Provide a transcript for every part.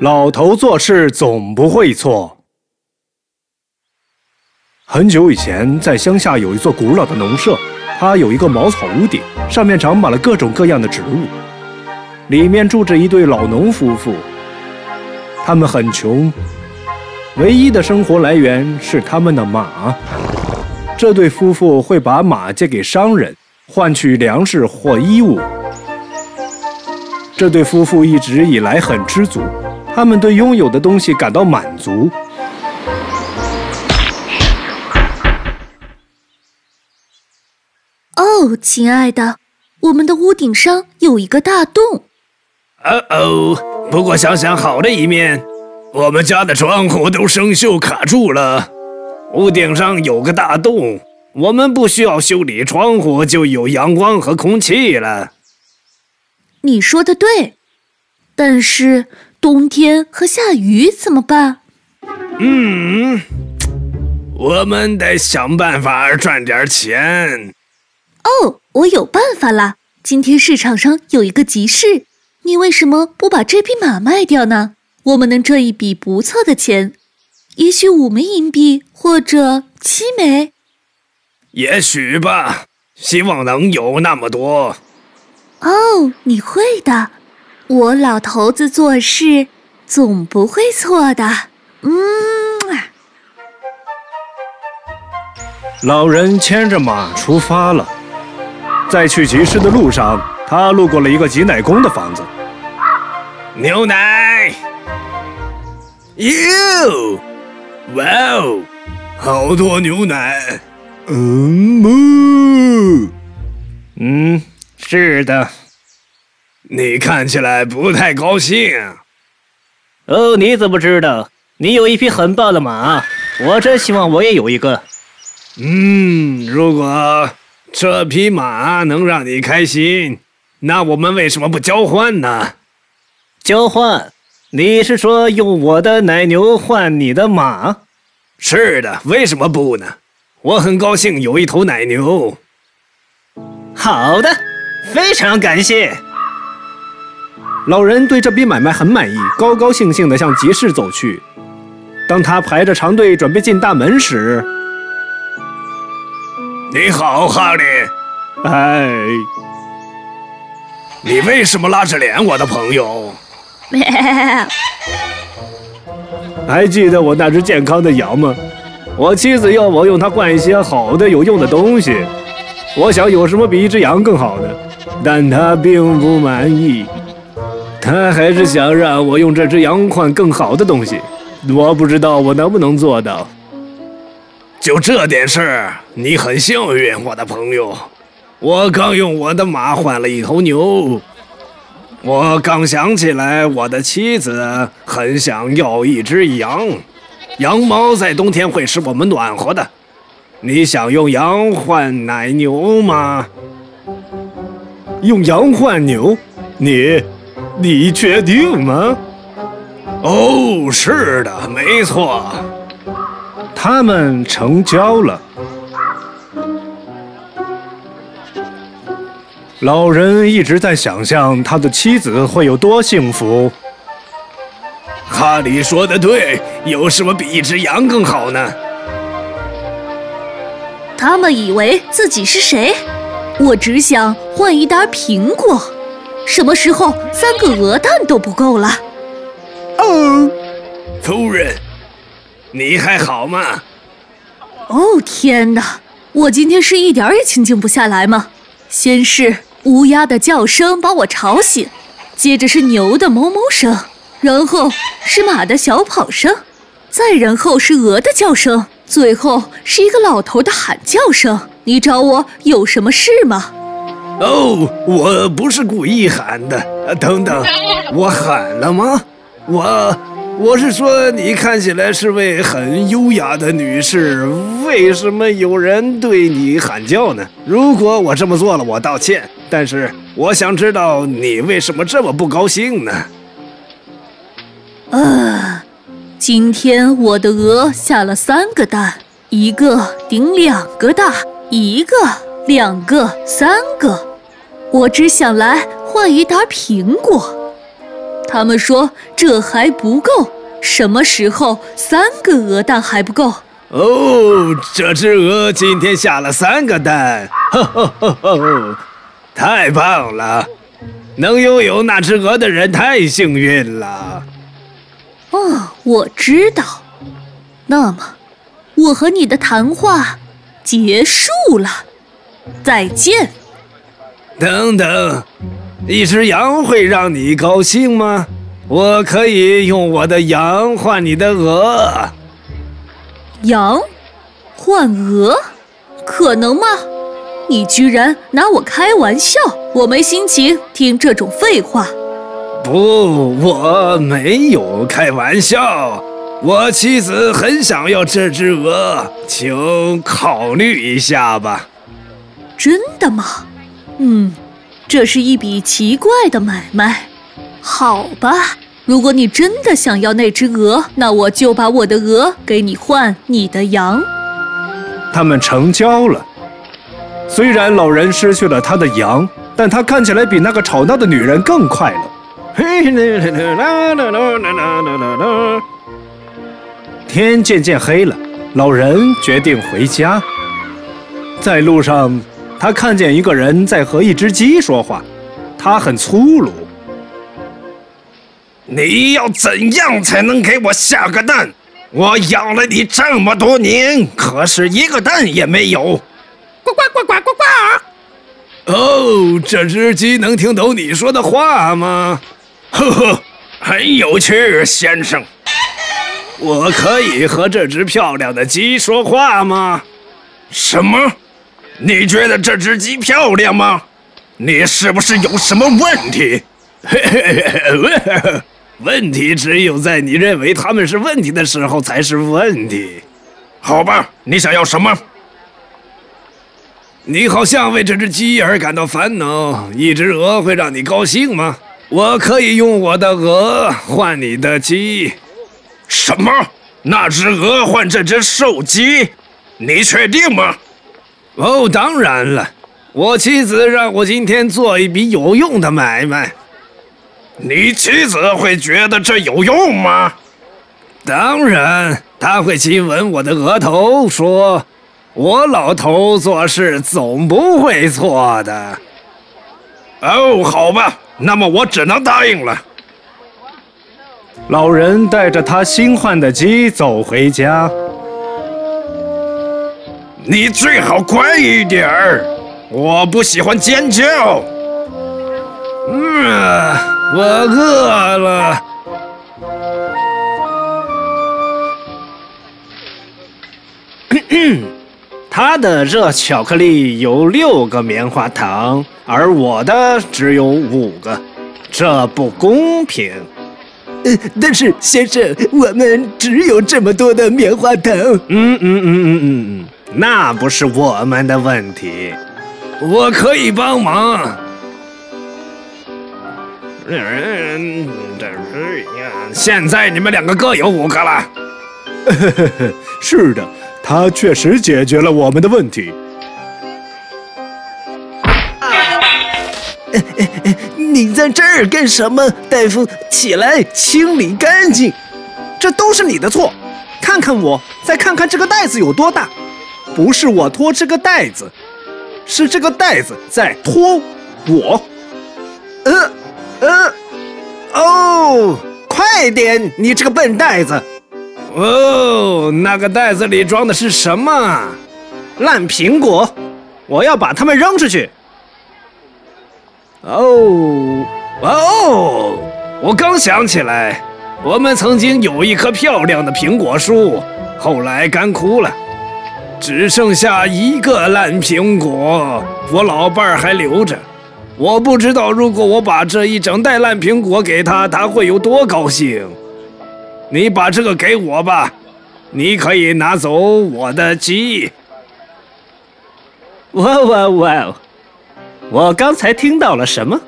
老头做事总不会错。很久以前，在乡下有一座古老的农舍，它有一个茅草屋顶，上面长满了各种各样的植物。里面住着一对老农夫妇，他们很穷，唯一的生活来源是他们的马。这对夫妇会把马借给商人，换取粮食或衣物。这对夫妇一直以来很知足，他们对拥有的东西感到满足。哦，亲爱的，我们的屋顶上有一个大洞。哦哦，不过想想好的一面，我们家的窗户都生锈卡住了，屋顶上有个大洞，我们不需要修理窗户就有阳光和空气了。你说的对，但是冬天和下雨怎么办？嗯，我们得想办法赚点钱。哦，我有办法啦！今天市场上有一个集市，你为什么不把这匹马卖掉呢？我们能赚一笔不错的钱，也许五枚银币或者七枚。也许吧，希望能有那么多。哦，你会的，我老头子做事总不会错的。嗯，老人牵着马出发了，在去集市的路上，他路过了一个挤奶工的房子。牛奶，哟，哇哦，好多牛奶。嗯不，嗯，是的。你看起来不太高兴。哦，你怎么知道？你有一匹很棒的马，我真希望我也有一个。嗯，如果这匹马能让你开心，那我们为什么不交换呢？交换？你是说用我的奶牛换你的马？是的，为什么不呢？我很高兴有一头奶牛。好的，非常感谢。老人对这笔买卖很满意，高高兴兴地向集市走去。当他排着长队准备进大门时，你好，哈利。哎，你为什么拉着脸，我的朋友？还记得我那只健康的羊吗？我妻子要我用它换一些好的、有用的东西。我想有什么比一只羊更好的，但他并不满意。他还是想让我用这只羊换更好的东西。我不知道我能不能做到。就这点事儿，你很幸运，我的朋友。我刚用我的马换了一头牛。我刚想起来，我的妻子很想要一只羊。羊毛在冬天会使我们暖和的。你想用羊换奶牛吗？用羊换牛？你，你确定吗？哦，是的，没错。他们成交了。老人一直在想象他的妻子会有多幸福。哈利说的对，有什么比一只羊更好呢？他们以为自己是谁？我只想换一打苹果。什么时候三个鹅蛋都不够了？哦，夫人，你还好吗？哦天哪！我今天是一点儿也清静不下来吗？先是乌鸦的叫声把我吵醒，接着是牛的哞哞声，然后是马的小跑声，再然后是鹅的叫声，最后是一个老头的喊叫声。你找我有什么事吗？哦，我不是故意喊的。等等，我喊了吗？我，我是说你看起来是位很优雅的女士，为什么有人对你喊叫呢？如果我这么做了，我道歉。但是我想知道你为什么这么不高兴呢？啊，今天我的鹅下了三个蛋，一个顶两个大，一个、两个、三个。我只想来换一沓苹果。他们说这还不够，什么时候三个鹅蛋还不够？哦，这只鹅今天下了三个蛋，呵呵呵呵，太棒了！能拥有那只鹅的人太幸运了。哦，我知道。那么，我和你的谈话结束了，再见。等等，一只羊会让你高兴吗？我可以用我的羊换你的鹅。羊换鹅，可能吗？你居然拿我开玩笑！我没心情听这种废话。不，我没有开玩笑。我妻子很想要这只鹅，请考虑一下吧。真的吗？嗯，这是一笔奇怪的买卖。好吧，如果你真的想要那只鹅，那我就把我的鹅给你换你的羊。他们成交了。虽然老人失去了他的羊，但他看起来比那个吵闹的女人更快乐。天渐渐黑了，老人决定回家。在路上，他看见一个人在和一只鸡说话，他很粗鲁。你要怎样才能给我下个蛋？我养了你这么多年，可是一个蛋也没有。呱呱呱呱呱呱！哦，这只鸡能听懂你说的话吗？呵呵，很有趣，先生。我可以和这只漂亮的鸡说话吗？什么？你觉得这只鸡漂亮吗？你是不是有什么问题？问题只有在你认为他们是问题的时候才是问题。好吧，你想要什么？你好像为这只鸡而感到烦恼。一只鹅会让你高兴吗？我可以用我的鹅换你的鸡。什么？那只鹅换这只瘦鸡？你确定吗？哦，当然了。我妻子让我今天做一笔有用的买卖。你妻子会觉得这有用吗？当然，她会亲吻我的额头，说：“我老头做事总不会错的。”哦，好吧，那么我只能答应了。老人带着他新换的鸡走回家。你最好乖一点儿，我不喜欢尖叫。嗯，我饿了。他的热巧克力有六个棉花糖，而我的只有五个，这不公平。呃，但是先生，我们只有这么多的棉花糖。嗯嗯嗯嗯嗯嗯，那不是我们的问题，我可以帮忙。嗯，这是现在你们两个各有五个了。是的，他确实解决了我们的问题。你在这儿干什么，大夫？起来，清理干净。这都是你的错。看看我，再看看这个袋子有多大。不是我拖这个袋子，是这个袋子在拖我。呃，呃，哦，快点，你这个笨袋子！哦，那个袋子里装的是什么？烂苹果！我要把它们扔出去。哦，哦，我刚想起来，我们曾经有一棵漂亮的苹果树，后来干枯了，只剩下一个烂苹果。我老伴儿还留着，我不知道如果我把这一整袋烂苹果给他，他会有多高兴。你把这个给我吧，你可以拿走我的鸡。哇哇哇！我刚才听到了什么？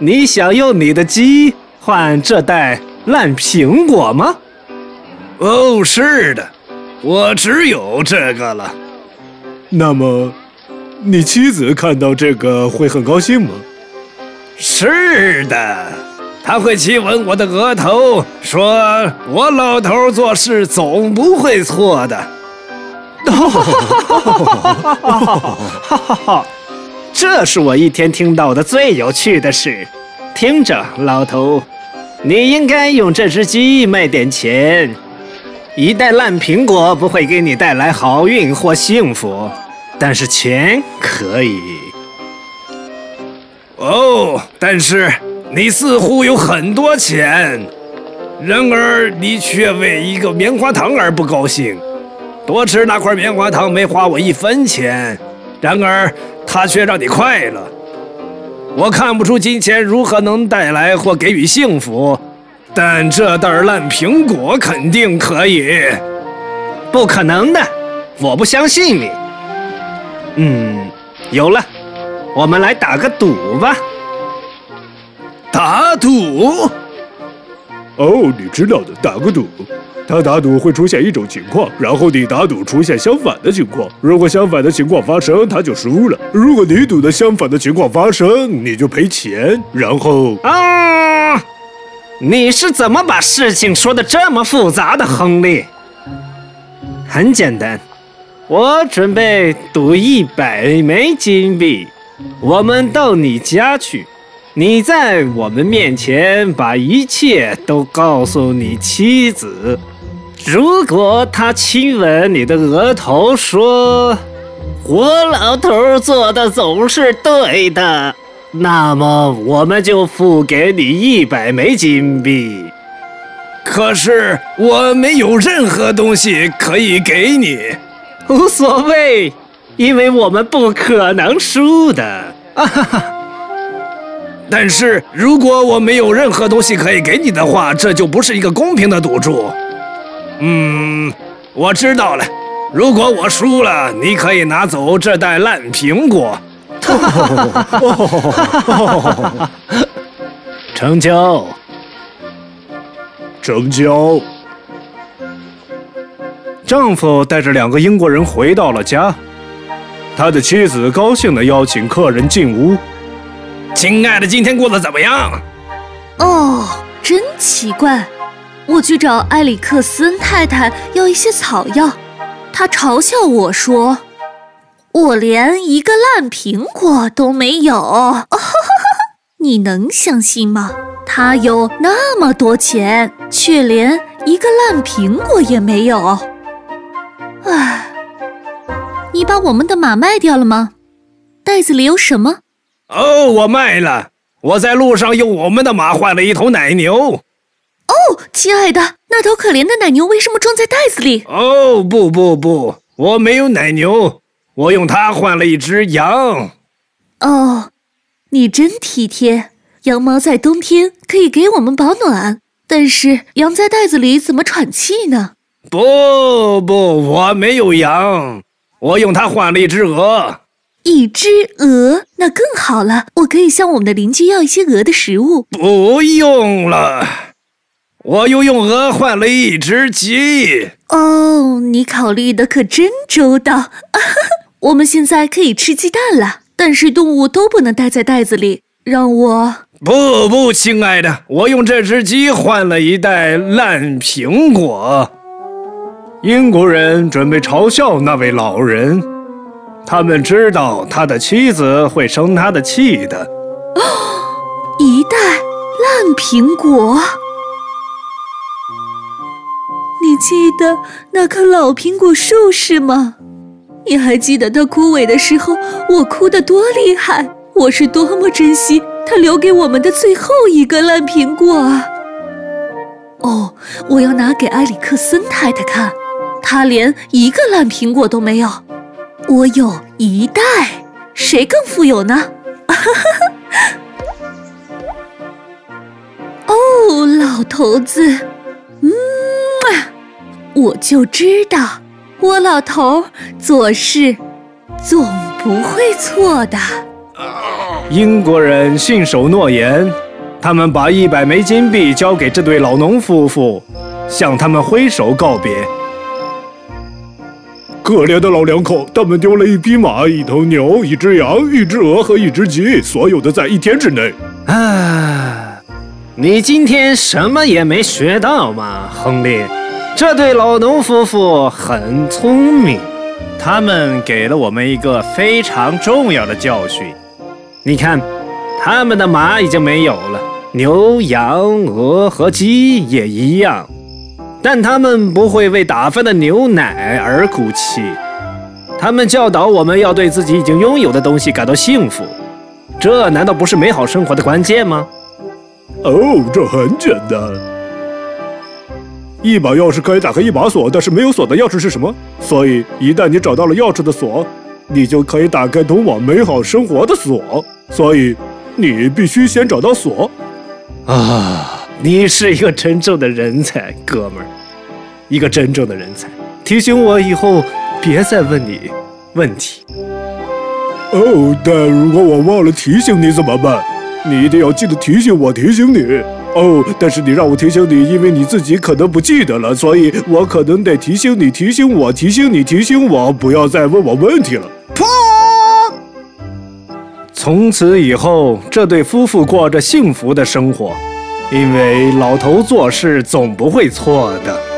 你想用你的鸡换这袋烂苹果吗？哦，是的，我只有这个了。那么，你妻子看到这个会很高兴吗？是的，他会亲吻我的额头，说我老头做事总不会错的。哈哈哈哈哈这是我一天听到的最有趣的事。听着，老头，你应该用这只鸡卖点钱。一袋烂苹果不会给你带来好运或幸福，但是钱可以。哦，但是你似乎有很多钱，然而你却为一个棉花糖而不高兴。多吃那块棉花糖没花我一分钱，然而它却让你快乐。我看不出金钱如何能带来或给予幸福，但这袋烂苹果肯定可以。不可能的，我不相信你。嗯，有了，我们来打个赌吧。打赌？哦，你知道的，打个赌。他打赌会出现一种情况，然后你打赌出现相反的情况。如果相反的情况发生，他就输了；如果你赌的相反的情况发生，你就赔钱。然后啊，你是怎么把事情说的这么复杂的，亨利？很简单，我准备赌一百枚金币，我们到你家去。你在我们面前把一切都告诉你妻子。如果她亲吻你的额头，说：“我老头做的总是对的”，那么我们就付给你一百枚金币。可是我没有任何东西可以给你。无所谓，因为我们不可能输的。啊哈哈。但是如果我没有任何东西可以给你的话，这就不是一个公平的赌注。嗯，我知道了。如果我输了，你可以拿走这袋烂苹果。成交，成交。丈夫带着两个英国人回到了家，他的妻子高兴地邀请客人进屋。亲爱的，今天过得怎么样？哦，真奇怪，我去找埃里克森太太要一些草药，她嘲笑我说：“我连一个烂苹果都没有。”你能相信吗？他有那么多钱，却连一个烂苹果也没有。唉，你把我们的马卖掉了吗？袋子里有什么？哦，我卖了。我在路上用我们的马换了一头奶牛。哦，亲爱的，那头可怜的奶牛为什么装在袋子里？哦，不不不，我没有奶牛，我用它换了一只羊。哦，你真体贴。羊毛在冬天可以给我们保暖，但是羊在袋子里怎么喘气呢？不不，我没有羊，我用它换了一只鹅。一只鹅，那更好了。我可以向我们的邻居要一些鹅的食物。不用了，我又用鹅换了一只鸡。哦，你考虑的可真周到。我们现在可以吃鸡蛋了，但是动物都不能待在袋子里。让我……不不，亲爱的，我用这只鸡换了一袋烂苹果。英国人准备嘲笑那位老人。他们知道他的妻子会生他的气的。哦，一袋烂苹果。你记得那棵老苹果树是吗？你还记得它枯萎的时候，我哭得多厉害？我是多么珍惜它留给我们的最后一个烂苹果啊！哦，我要拿给埃里克森太太看，她连一个烂苹果都没有。我有一袋，谁更富有呢？哦，老头子，嗯，我就知道，我老头做事总不会错的。英国人信守诺言，他们把一百枚金币交给这对老农夫妇，向他们挥手告别。可怜的老两口，他们丢了一匹马、一头牛、一只羊、一只鹅和一只鸡，所有的在一天之内。啊，你今天什么也没学到吗，亨利？这对老农夫妇很聪明，他们给了我们一个非常重要的教训。你看，他们的马已经没有了，牛、羊、鹅和鸡也一样，但他们不会为打翻的牛奶而哭泣。他们教导我们要对自己已经拥有的东西感到幸福，这难道不是美好生活的关键吗？哦，这很简单。一把钥匙可以打开一把锁，但是没有锁的钥匙是什么？所以一旦你找到了钥匙的锁，你就可以打开通往美好生活的锁。所以你必须先找到锁。啊，你是一个真正的人才，哥们儿，一个真正的人才。提醒我以后别再问你问题。哦，但如果我忘了提醒你怎么办？你一定要记得提醒我，提醒你。哦，但是你让我提醒你，因为你自己可能不记得了，所以我可能得提醒你，提醒我，提醒你，提醒我，不要再问我问题了。噗从此以后，这对夫妇过着幸福的生活，因为老头做事总不会错的。